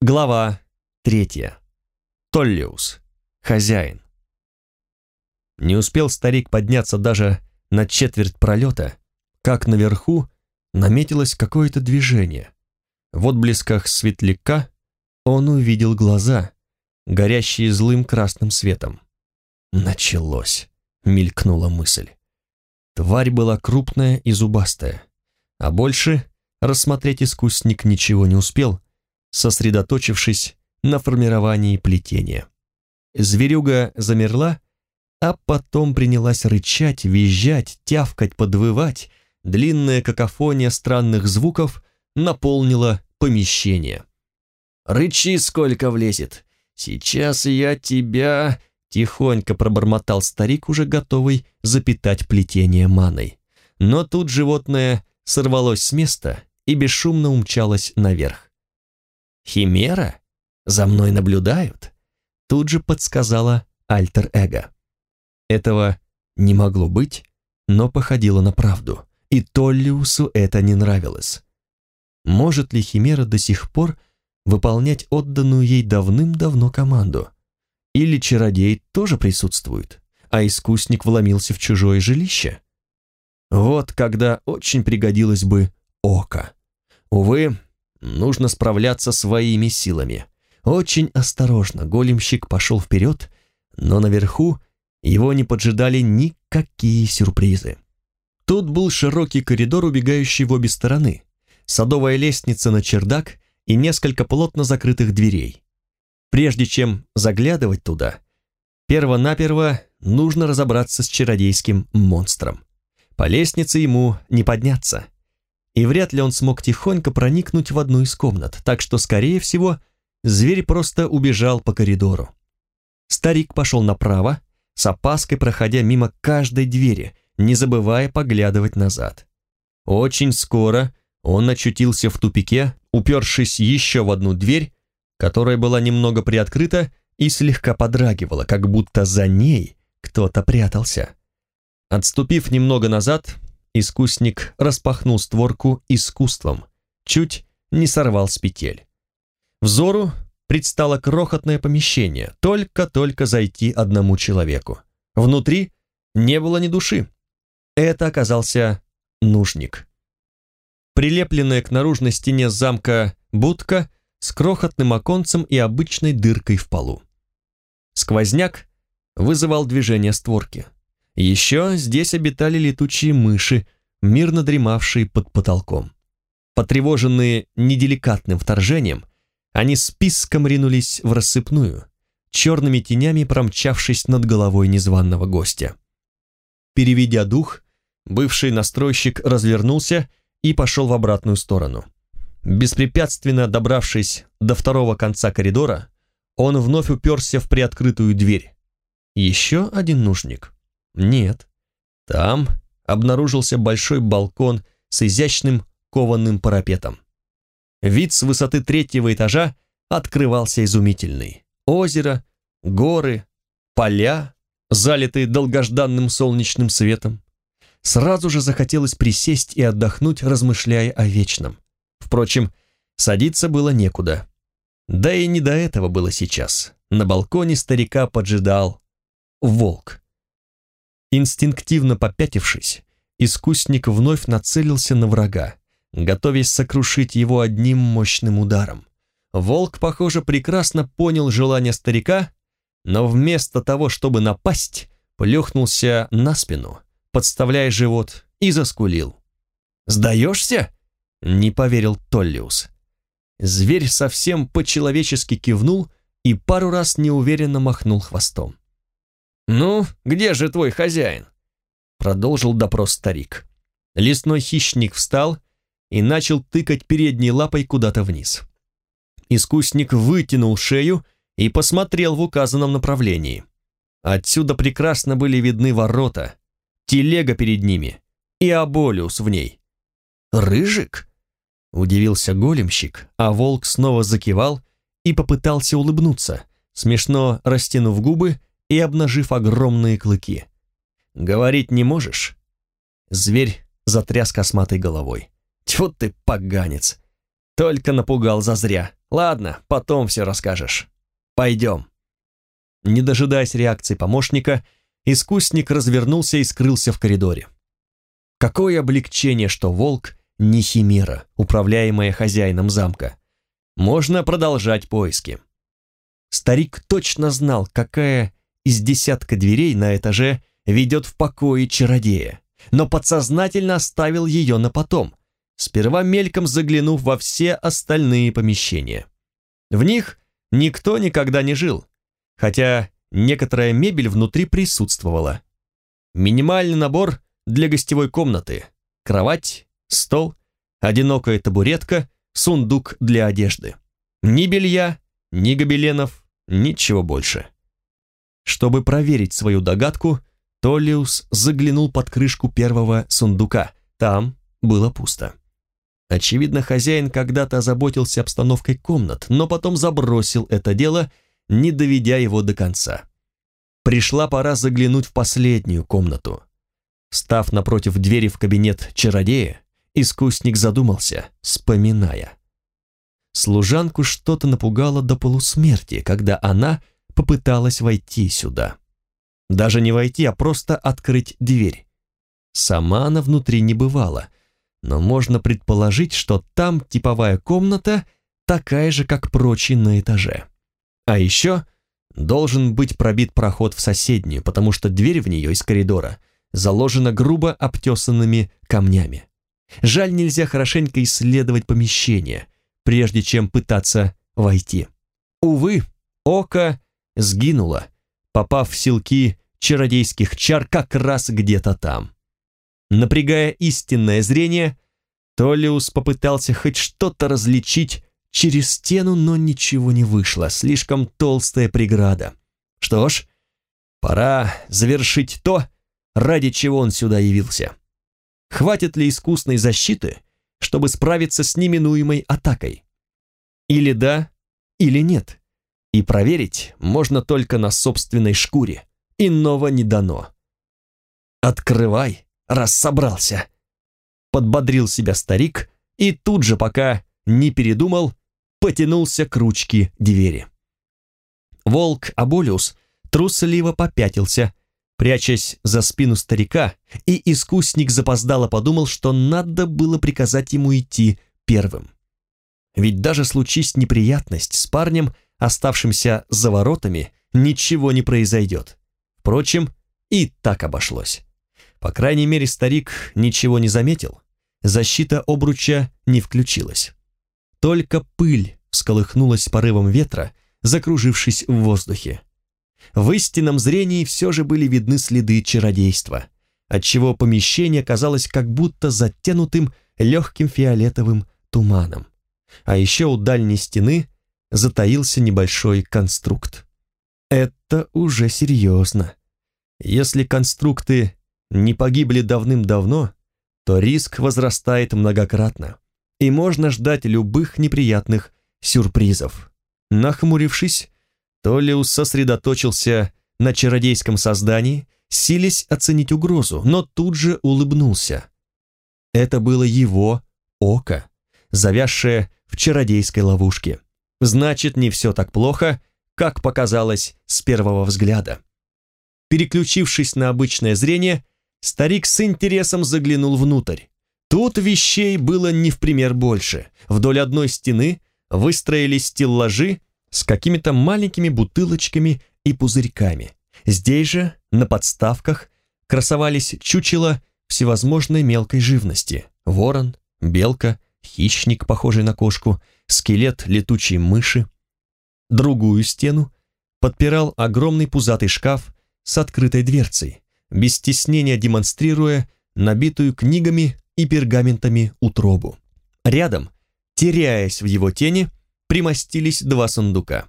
Глава третья. Толлиус. Хозяин. Не успел старик подняться даже на четверть пролета, как наверху наметилось какое-то движение. В отблесках светляка он увидел глаза, горящие злым красным светом. «Началось», — мелькнула мысль. Тварь была крупная и зубастая, а больше рассмотреть искусник ничего не успел — сосредоточившись на формировании плетения. Зверюга замерла, а потом принялась рычать, визжать, тявкать, подвывать. Длинная какофония странных звуков наполнила помещение. «Рычи, сколько влезет! Сейчас я тебя...» Тихонько пробормотал старик, уже готовый запитать плетение маной. Но тут животное сорвалось с места и бесшумно умчалось наверх. Химера? За мной наблюдают?» Тут же подсказала альтер-эго. Этого не могло быть, но походило на правду, и Толлиусу это не нравилось. Может ли Химера до сих пор выполнять отданную ей давным-давно команду? Или чародей тоже присутствует, а искусник вломился в чужое жилище? Вот когда очень пригодилось бы око. Увы, Нужно справляться своими силами. Очень осторожно големщик пошел вперед, но наверху его не поджидали никакие сюрпризы. Тут был широкий коридор, убегающий в обе стороны, садовая лестница на чердак и несколько плотно закрытых дверей. Прежде чем заглядывать туда, перво-наперво нужно разобраться с чародейским монстром. По лестнице ему не подняться – и вряд ли он смог тихонько проникнуть в одну из комнат, так что, скорее всего, зверь просто убежал по коридору. Старик пошел направо, с опаской проходя мимо каждой двери, не забывая поглядывать назад. Очень скоро он очутился в тупике, упершись еще в одну дверь, которая была немного приоткрыта и слегка подрагивала, как будто за ней кто-то прятался. Отступив немного назад, Искусник распахнул створку искусством, чуть не сорвал с петель. Взору предстало крохотное помещение, только-только зайти одному человеку. Внутри не было ни души. Это оказался нужник. Прилепленная к наружной стене замка будка с крохотным оконцем и обычной дыркой в полу. Сквозняк вызывал движение створки. Еще здесь обитали летучие мыши, мирно дремавшие под потолком. Потревоженные неделикатным вторжением, они списком ринулись в рассыпную, черными тенями промчавшись над головой незваного гостя. Переведя дух, бывший настройщик развернулся и пошел в обратную сторону. Беспрепятственно добравшись до второго конца коридора, он вновь уперся в приоткрытую дверь. Еще один нужник. Нет. Там обнаружился большой балкон с изящным кованым парапетом. Вид с высоты третьего этажа открывался изумительный. Озеро, горы, поля, залитые долгожданным солнечным светом. Сразу же захотелось присесть и отдохнуть, размышляя о вечном. Впрочем, садиться было некуда. Да и не до этого было сейчас. На балконе старика поджидал волк. Инстинктивно попятившись, искусник вновь нацелился на врага, готовясь сокрушить его одним мощным ударом. Волк, похоже, прекрасно понял желание старика, но вместо того, чтобы напасть, плюхнулся на спину, подставляя живот, и заскулил. «Сдаешься?» — не поверил Толлиус. Зверь совсем по-человечески кивнул и пару раз неуверенно махнул хвостом. «Ну, где же твой хозяин?» Продолжил допрос старик. Лесной хищник встал и начал тыкать передней лапой куда-то вниз. Искусник вытянул шею и посмотрел в указанном направлении. Отсюда прекрасно были видны ворота, телега перед ними и Аболиус в ней. «Рыжик?» — удивился големщик, а волк снова закивал и попытался улыбнуться, смешно растянув губы и обнажив огромные клыки. «Говорить не можешь?» Зверь затряс косматой головой. «Тьфу ты, поганец! Только напугал зазря!» Ладно, потом все расскажешь. Пойдем». Не дожидаясь реакции помощника, искусник развернулся и скрылся в коридоре. Какое облегчение, что волк не химера, управляемая хозяином замка. Можно продолжать поиски. Старик точно знал, какая из десятка дверей на этаже ведет в покое чародея, но подсознательно оставил ее на потом, сперва мельком заглянув во все остальные помещения. В них никто никогда не жил, хотя некоторая мебель внутри присутствовала. Минимальный набор для гостевой комнаты, кровать, стол, одинокая табуретка, сундук для одежды. Ни белья, ни гобеленов, ничего больше. Чтобы проверить свою догадку, Толлиус заглянул под крышку первого сундука. Там было пусто. Очевидно, хозяин когда-то озаботился обстановкой комнат, но потом забросил это дело, не доведя его до конца. Пришла пора заглянуть в последнюю комнату. Став напротив двери в кабинет чародея, искусник задумался, вспоминая. Служанку что-то напугало до полусмерти, когда она попыталась войти сюда. Даже не войти, а просто открыть дверь. Сама она внутри не бывала, но можно предположить, что там типовая комната такая же, как прочие на этаже. А еще должен быть пробит проход в соседнюю, потому что дверь в нее из коридора заложена грубо обтесанными камнями. Жаль, нельзя хорошенько исследовать помещение, прежде чем пытаться войти. Увы, око сгинуло, попав в силки чародейских чар как раз где-то там. Напрягая истинное зрение, Толлиус попытался хоть что-то различить через стену, но ничего не вышло, слишком толстая преграда. Что ж, пора завершить то, ради чего он сюда явился. Хватит ли искусной защиты, чтобы справиться с неминуемой атакой? Или да, или нет. И проверить можно только на собственной шкуре. Иного не дано. «Открывай, раз собрался!» Подбодрил себя старик и тут же, пока не передумал, потянулся к ручке двери. Волк Аболиус трусливо попятился, прячась за спину старика, и искусник запоздало подумал, что надо было приказать ему идти первым. Ведь даже случись неприятность с парнем, оставшимся за воротами, ничего не произойдет. Впрочем, и так обошлось. По крайней мере, старик ничего не заметил. Защита обруча не включилась. Только пыль всколыхнулась порывом ветра, закружившись в воздухе. В истинном зрении все же были видны следы чародейства, отчего помещение казалось как будто затянутым легким фиолетовым туманом. А еще у дальней стены затаился небольшой конструкт. Это уже серьезно. Если конструкты не погибли давным-давно, то риск возрастает многократно, и можно ждать любых неприятных сюрпризов. Нахмурившись, Толлиус сосредоточился на чародейском создании, сились оценить угрозу, но тут же улыбнулся. Это было его око, завязшее в чародейской ловушке. Значит, не все так плохо, как показалось с первого взгляда. Переключившись на обычное зрение, старик с интересом заглянул внутрь. Тут вещей было не в пример больше. Вдоль одной стены выстроились стеллажи с какими-то маленькими бутылочками и пузырьками. Здесь же, на подставках, красовались чучела всевозможной мелкой живности. Ворон, белка, хищник, похожий на кошку, скелет летучей мыши. Другую стену подпирал огромный пузатый шкаф с открытой дверцей, без стеснения демонстрируя набитую книгами и пергаментами утробу. Рядом, теряясь в его тени, примостились два сундука.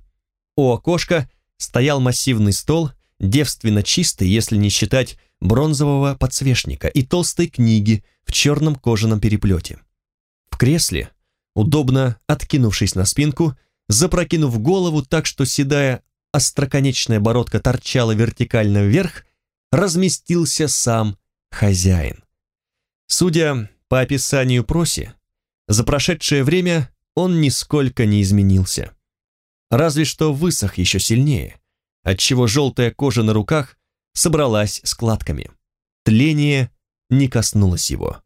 У окошка стоял массивный стол, девственно чистый, если не считать бронзового подсвечника и толстой книги в черном кожаном переплете. В кресле, удобно откинувшись на спинку, запрокинув голову так, что седая остроконечная бородка торчала вертикально вверх, разместился сам хозяин. Судя по описанию проси, за прошедшее время он нисколько не изменился. Разве что высох еще сильнее, отчего желтая кожа на руках собралась складками. Тление не коснулось его.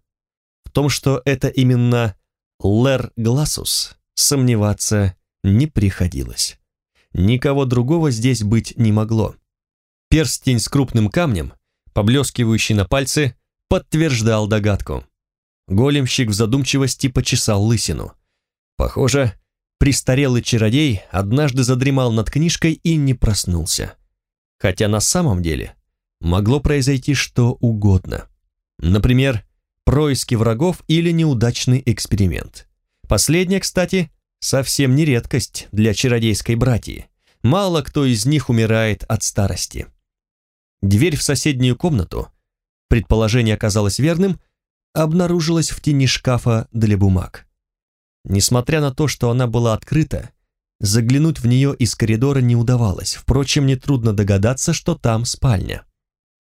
В том, что это именно Лер Гласус, сомневаться не приходилось. Никого другого здесь быть не могло. Перстень с крупным камнем, поблескивающий на пальце, подтверждал догадку. Големщик в задумчивости почесал лысину. Похоже, престарелый чародей однажды задремал над книжкой и не проснулся. Хотя на самом деле могло произойти что угодно. Например, происки врагов или неудачный эксперимент. Последнее, кстати, совсем не редкость для чародейской братьи. Мало кто из них умирает от старости. Дверь в соседнюю комнату, предположение оказалось верным, обнаружилась в тени шкафа для бумаг. Несмотря на то, что она была открыта, заглянуть в нее из коридора не удавалось, впрочем, нетрудно догадаться, что там спальня.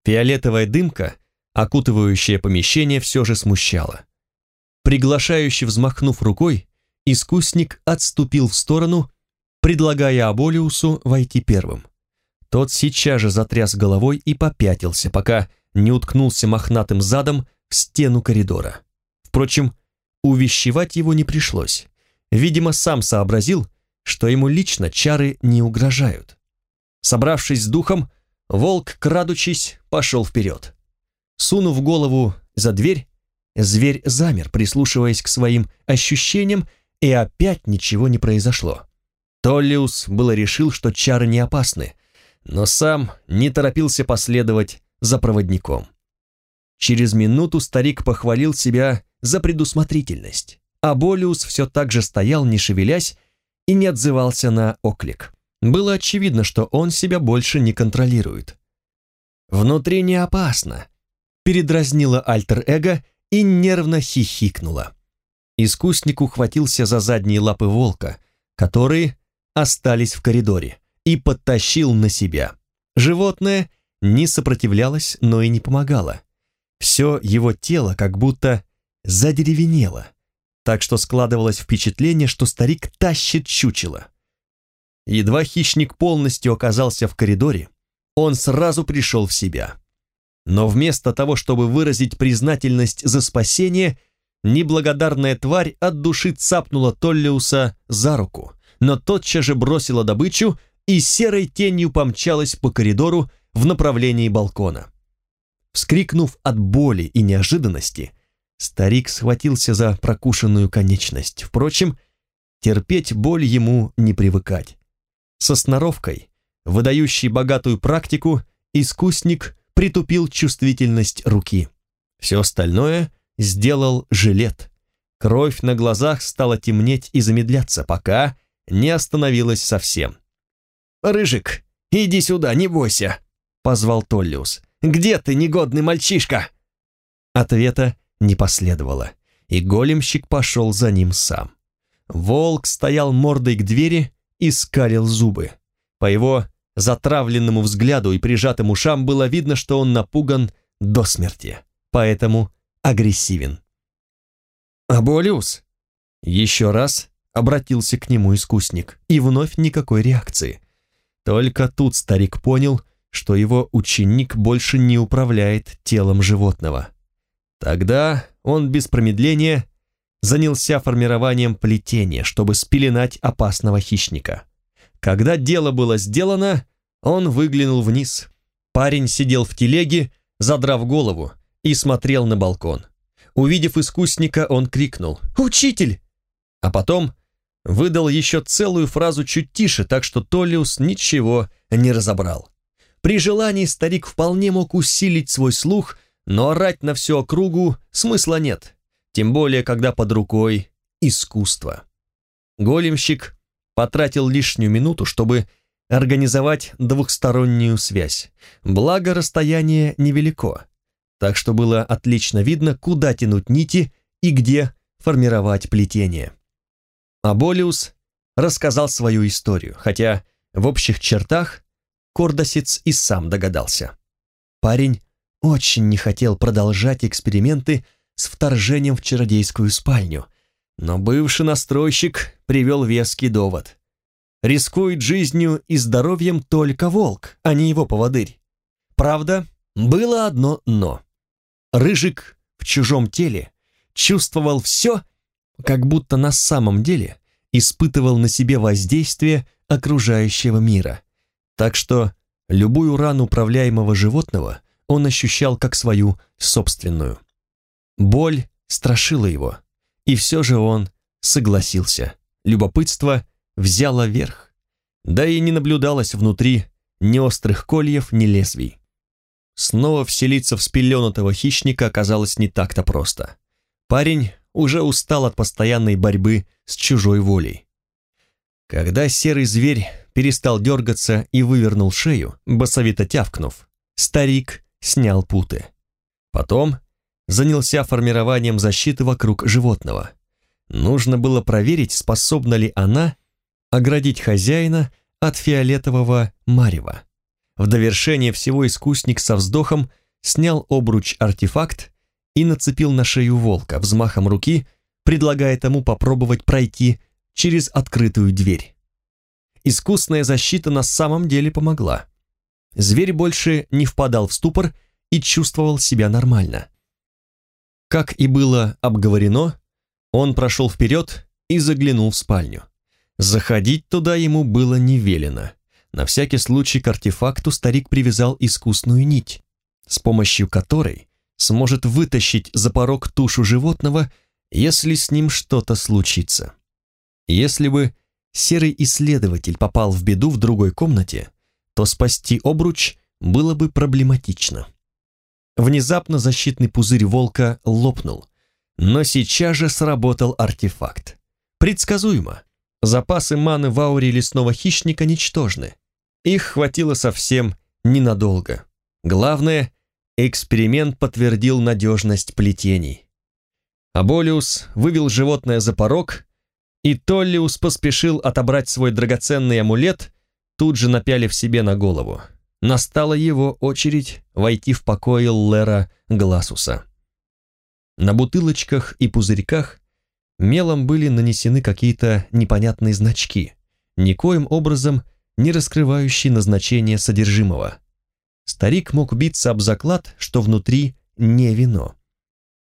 Фиолетовая дымка, окутывающая помещение, все же смущала. Приглашающе взмахнув рукой, искусник отступил в сторону, предлагая Аболиусу войти первым. Тот сейчас же затряс головой и попятился, пока не уткнулся мохнатым задом в стену коридора. Впрочем, увещевать его не пришлось. Видимо, сам сообразил, что ему лично чары не угрожают. Собравшись с духом, волк, крадучись, пошел вперед. Сунув голову за дверь, зверь замер, прислушиваясь к своим ощущениям, и опять ничего не произошло. Толлиус было решил, что чары не опасны, но сам не торопился последовать за проводником. Через минуту старик похвалил себя за предусмотрительность, а Болиус все так же стоял, не шевелясь, и не отзывался на оклик. Было очевидно, что он себя больше не контролирует. «Внутри не опасно», — передразнила альтер-эго и нервно хихикнула. Искусник ухватился за задние лапы волка, которые остались в коридоре, и подтащил на себя. Животное не сопротивлялось, но и не помогало. Все его тело как будто задеревенело, так что складывалось впечатление, что старик тащит чучело. Едва хищник полностью оказался в коридоре, он сразу пришел в себя. Но вместо того, чтобы выразить признательность за спасение, неблагодарная тварь от души цапнула Толлиуса за руку, но тотчас же бросила добычу и серой тенью помчалась по коридору в направлении балкона. Вскрикнув от боли и неожиданности, старик схватился за прокушенную конечность. Впрочем, терпеть боль ему не привыкать. Со сноровкой, выдающей богатую практику, искусник притупил чувствительность руки. Все остальное сделал жилет. Кровь на глазах стала темнеть и замедляться, пока не остановилась совсем. «Рыжик, иди сюда, не бойся!» — позвал Толлиус. «Где ты, негодный мальчишка?» Ответа не последовало, и големщик пошел за ним сам. Волк стоял мордой к двери и скалил зубы. По его затравленному взгляду и прижатым ушам было видно, что он напуган до смерти, поэтому агрессивен. «Аболиус!» Еще раз обратился к нему искусник, и вновь никакой реакции. Только тут старик понял, что его ученик больше не управляет телом животного. Тогда он без промедления занялся формированием плетения, чтобы спеленать опасного хищника. Когда дело было сделано, он выглянул вниз. Парень сидел в телеге, задрав голову, и смотрел на балкон. Увидев искусника, он крикнул «Учитель!», а потом выдал еще целую фразу чуть тише, так что Толлиус ничего не разобрал. При желании старик вполне мог усилить свой слух, но орать на всю округу смысла нет, тем более, когда под рукой искусство. Големщик потратил лишнюю минуту, чтобы организовать двухстороннюю связь, благо расстояние невелико, так что было отлично видно, куда тянуть нити и где формировать плетение. Аболиус рассказал свою историю, хотя в общих чертах Кордосец и сам догадался. Парень очень не хотел продолжать эксперименты с вторжением в чародейскую спальню, Но бывший настройщик привел веский довод. Рискует жизнью и здоровьем только волк, а не его поводырь. Правда, было одно «но». Рыжик в чужом теле чувствовал все, как будто на самом деле испытывал на себе воздействие окружающего мира. Так что любую рану управляемого животного он ощущал как свою собственную. Боль страшила его, и все же он согласился. Любопытство взяло верх. Да и не наблюдалось внутри ни острых кольев, ни лезвий. Снова вселиться в спеленутого хищника оказалось не так-то просто. Парень уже устал от постоянной борьбы с чужой волей. Когда серый зверь перестал дергаться и вывернул шею, басовито тявкнув, старик снял путы. Потом занялся формированием защиты вокруг животного. Нужно было проверить, способна ли она оградить хозяина от фиолетового марева. В довершение всего искусник со вздохом снял обруч-артефакт и нацепил на шею волка взмахом руки, предлагая тому попробовать пройти через открытую дверь. Искусная защита на самом деле помогла. Зверь больше не впадал в ступор и чувствовал себя нормально. Как и было обговорено, он прошел вперед и заглянул в спальню. Заходить туда ему было не велено. На всякий случай к артефакту старик привязал искусную нить, с помощью которой сможет вытащить за порог тушу животного, если с ним что-то случится. Если бы серый исследователь попал в беду в другой комнате, то спасти обруч было бы проблематично. Внезапно защитный пузырь волка лопнул, но сейчас же сработал артефакт. Предсказуемо. Запасы маны в ауре лесного хищника ничтожны. Их хватило совсем ненадолго. Главное, эксперимент подтвердил надежность плетений. Аболиус вывел животное за порог, и Толлиус поспешил отобрать свой драгоценный амулет, тут же напялив себе на голову. Настала его очередь войти в покои Лера Гласуса. На бутылочках и пузырьках мелом были нанесены какие-то непонятные значки, никоим образом не раскрывающие назначение содержимого. Старик мог биться об заклад, что внутри не вино.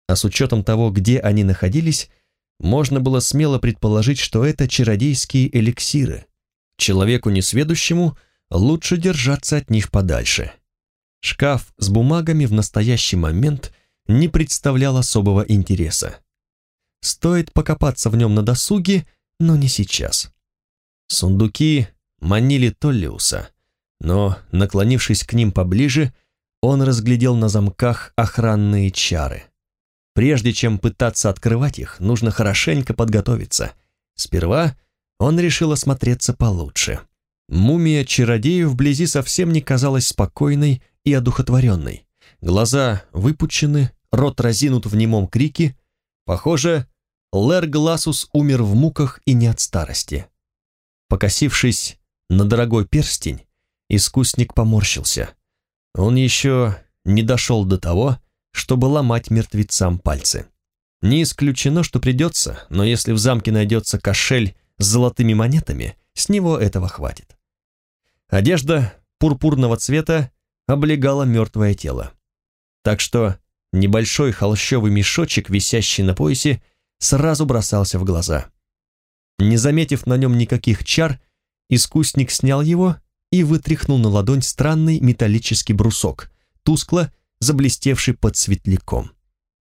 А с учетом того, где они находились, можно было смело предположить, что это чародейские эликсиры. Человеку несведущему лучше держаться от них подальше. Шкаф с бумагами в настоящий момент не представлял особого интереса. Стоит покопаться в нем на досуге, но не сейчас. Сундуки манили Толлиуса, но, наклонившись к ним поближе, он разглядел на замках охранные чары. Прежде чем пытаться открывать их, нужно хорошенько подготовиться. Сперва он решил осмотреться получше. Мумия чародею вблизи совсем не казалась спокойной и одухотворенной. Глаза выпучены, рот разинут в немом крике. Похоже, Лэр Гласус умер в муках и не от старости. Покосившись на дорогой перстень, искусник поморщился. Он еще не дошел до того, чтобы ломать мертвецам пальцы. Не исключено, что придется, но если в замке найдется кошель с золотыми монетами, с него этого хватит. Одежда пурпурного цвета облегала мертвое тело. Так что небольшой холщовый мешочек, висящий на поясе, сразу бросался в глаза. Не заметив на нем никаких чар, искусник снял его и вытряхнул на ладонь странный металлический брусок, тускло заблестевший под светляком.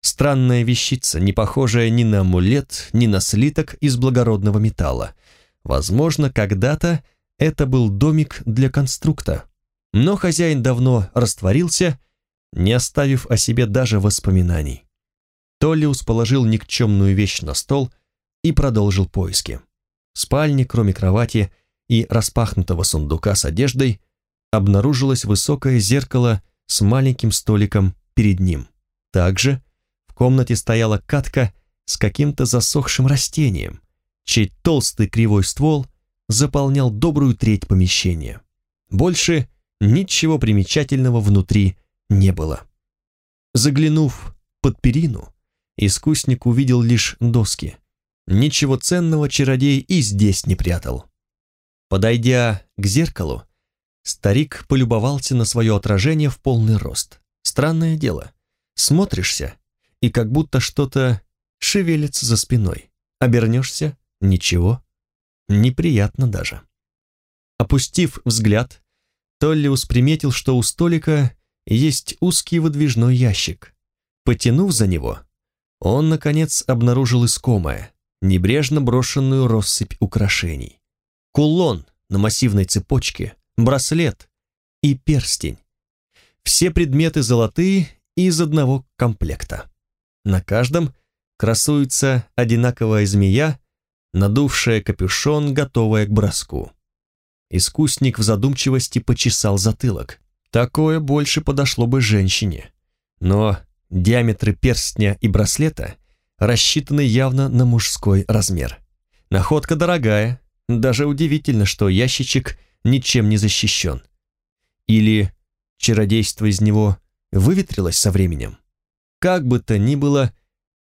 Странная вещица, не похожая ни на амулет, ни на слиток из благородного металла. Возможно, когда-то это был домик для конструкта, но хозяин давно растворился, не оставив о себе даже воспоминаний. Толлиус положил никчемную вещь на стол и продолжил поиски. В спальне, кроме кровати и распахнутого сундука с одеждой, обнаружилось высокое зеркало с маленьким столиком перед ним. Также в комнате стояла катка с каким-то засохшим растением, чей толстый кривой ствол заполнял добрую треть помещения. Больше ничего примечательного внутри не было. Заглянув под перину, искусник увидел лишь доски. ничего ценного чародей и здесь не прятал. Подойдя к зеркалу, старик полюбовался на свое отражение в полный рост. Странное дело. Смотришься, и как будто что-то шевелится за спиной. Обернешься — ничего. Неприятно даже. Опустив взгляд, Толлиус приметил, что у столика есть узкий выдвижной ящик. Потянув за него, он, наконец, обнаружил искомое, небрежно брошенную россыпь украшений. Кулон на массивной цепочке, браслет и перстень. Все предметы золотые и из одного комплекта. На каждом красуется одинаковая змея, надувшая капюшон, готовая к броску. Искусник в задумчивости почесал затылок. Такое больше подошло бы женщине. Но диаметры перстня и браслета рассчитаны явно на мужской размер. Находка дорогая, даже удивительно, что ящичек ничем не защищен. Или чародейство из него выветрилось со временем. Как бы то ни было,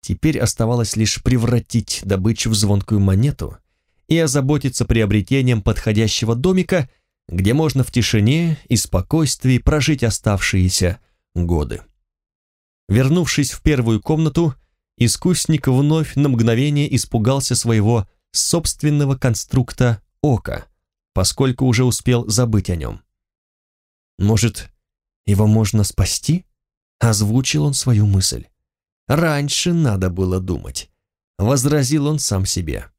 теперь оставалось лишь превратить добычу в звонкую монету и озаботиться приобретением подходящего домика, где можно в тишине и спокойствии прожить оставшиеся годы. Вернувшись в первую комнату, искусник вновь на мгновение испугался своего собственного конструкта ока, поскольку уже успел забыть о нем. Может, его можно спасти? Озвучил он свою мысль. Раньше надо было думать. Возразил он сам себе.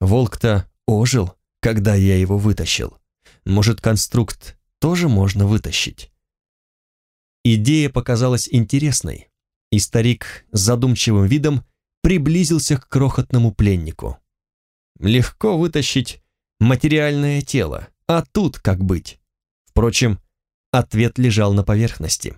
Волк-то ожил, когда я его вытащил. Может, конструкт тоже можно вытащить? Идея показалась интересной, и старик с задумчивым видом приблизился к крохотному пленнику. Легко вытащить материальное тело, а тут как быть? Впрочем, ответ лежал на поверхности.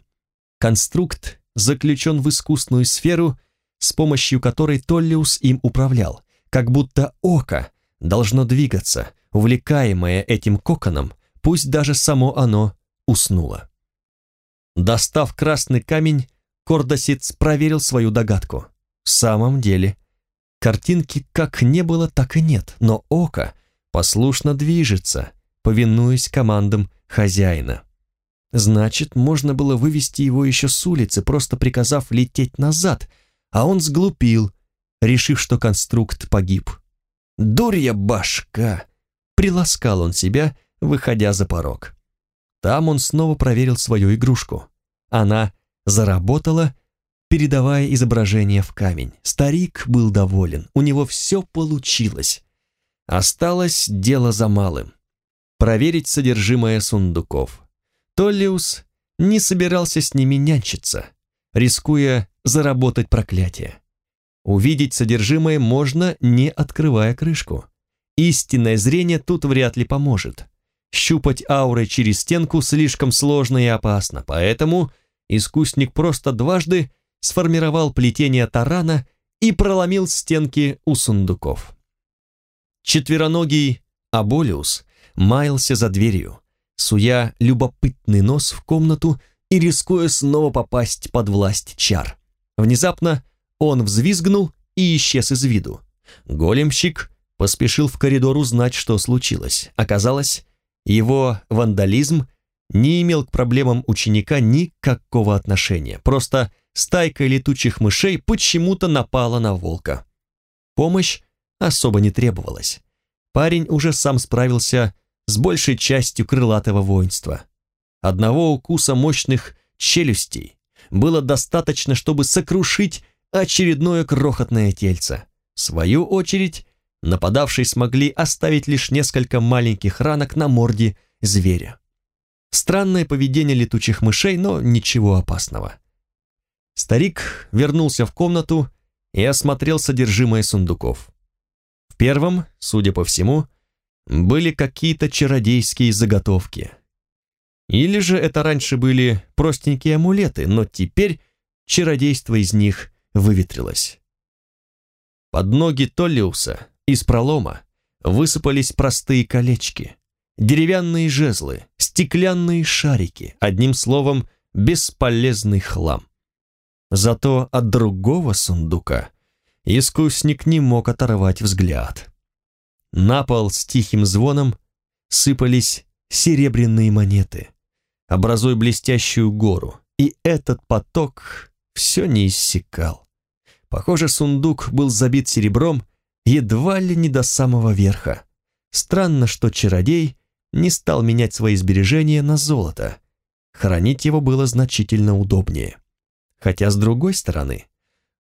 Конструкт заключен в искусную сферу, с помощью которой Толлиус им управлял, как будто око должно двигаться, увлекаемое этим коконом, пусть даже само оно уснуло. Достав красный камень, Кордосец проверил свою догадку. В самом деле, картинки как не было, так и нет, но око послушно движется, повинуясь командам хозяина. Значит, можно было вывести его еще с улицы, просто приказав лететь назад, а он сглупил, решив, что конструкт погиб. «Дурья башка!» — приласкал он себя, выходя за порог. Там он снова проверил свою игрушку. Она заработала, передавая изображение в камень. Старик был доволен, у него все получилось. Осталось дело за малым. Проверить содержимое сундуков. Толлиус не собирался с ними нянчиться, рискуя заработать проклятие. Увидеть содержимое можно, не открывая крышку. Истинное зрение тут вряд ли поможет. Щупать ауры через стенку слишком сложно и опасно, поэтому искусник просто дважды сформировал плетение тарана и проломил стенки у сундуков. Четвероногий Аболиус маялся за дверью, суя любопытный нос в комнату и рискуя снова попасть под власть чар. Внезапно он взвизгнул и исчез из виду. Големщик поспешил в коридор узнать, что случилось. Оказалось, его вандализм не имел к проблемам ученика никакого отношения. Просто стайка летучих мышей почему-то напала на волка. Помощь особо не требовалась. Парень уже сам справился с большей частью крылатого воинства. Одного укуса мощных челюстей было достаточно, чтобы сокрушить очередное крохотное тельце. В свою очередь, нападавшие смогли оставить лишь несколько маленьких ранок на морде зверя. Странное поведение летучих мышей, но ничего опасного. Старик вернулся в комнату и осмотрел содержимое сундуков. В первом, судя по всему, были какие-то чародейские заготовки. Или же это раньше были простенькие амулеты, но теперь чародейство из них выветрилось. Под ноги Толлиуса из пролома высыпались простые колечки, деревянные жезлы, стеклянные шарики, одним словом, бесполезный хлам. Зато от другого сундука искусник не мог оторвать взгляд. На пол с тихим звоном сыпались серебряные монеты, образуя блестящую гору, и этот поток все не иссякал. Похоже, сундук был забит серебром едва ли не до самого верха. Странно, что чародей не стал менять свои сбережения на золото. Хранить его было значительно удобнее. Хотя, с другой стороны,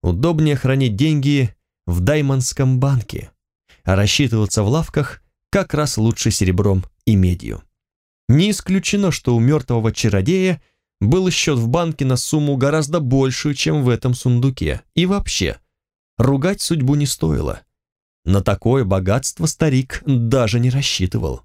удобнее хранить деньги в Даймонском банке, а рассчитываться в лавках как раз лучше серебром и медью. Не исключено, что у мертвого чародея был счет в банке на сумму гораздо большую, чем в этом сундуке. И вообще, ругать судьбу не стоило. На такое богатство старик даже не рассчитывал.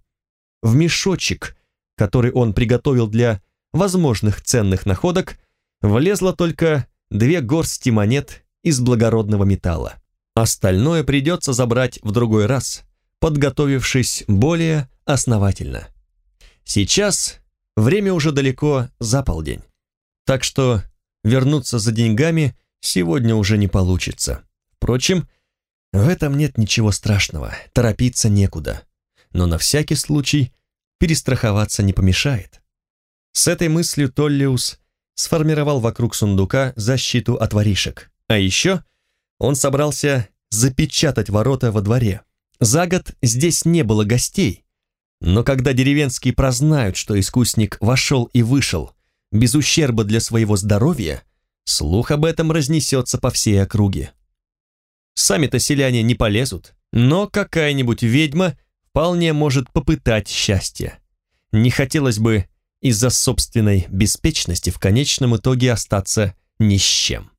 В мешочек, который он приготовил для возможных ценных находок, влезло только две горсти монет из благородного металла. Остальное придется забрать в другой раз, подготовившись более основательно. Сейчас время уже далеко за полдень, так что вернуться за деньгами сегодня уже не получится. Впрочем, в этом нет ничего страшного, торопиться некуда. Но на всякий случай перестраховаться не помешает. С этой мыслью Толлиус сформировал вокруг сундука защиту от воришек. А еще он собрался запечатать ворота во дворе. За год здесь не было гостей, но когда деревенские прознают, что искусник вошел и вышел без ущерба для своего здоровья, слух об этом разнесется по всей округе. Сами-то селяне не полезут, но какая-нибудь ведьма вполне может попытать счастье. Не хотелось бы из-за собственной беспечности в конечном итоге остаться ни с чем.